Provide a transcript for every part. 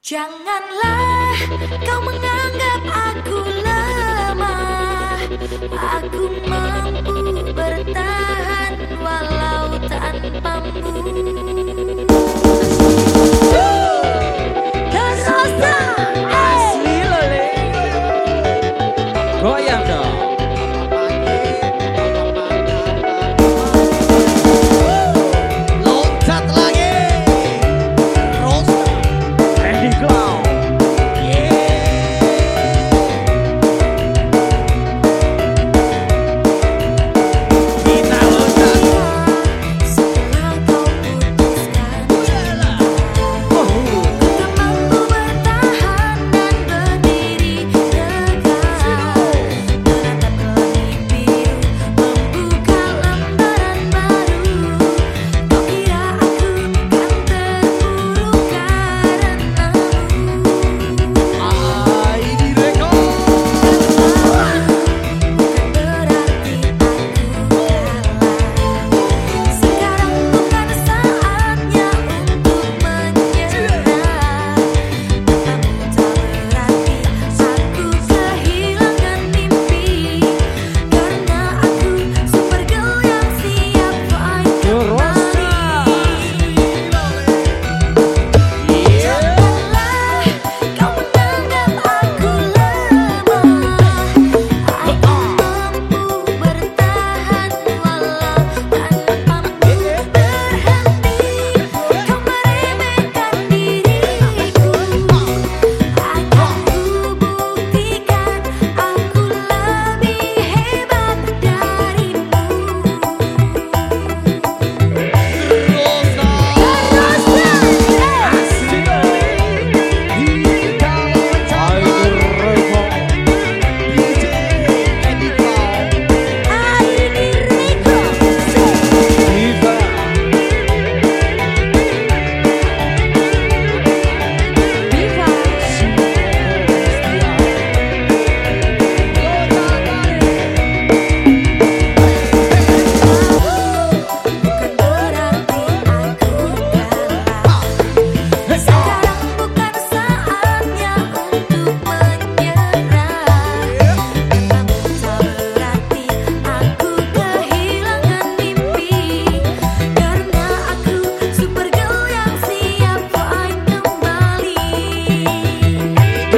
Janganlah kau menganggap aku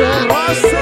Russell.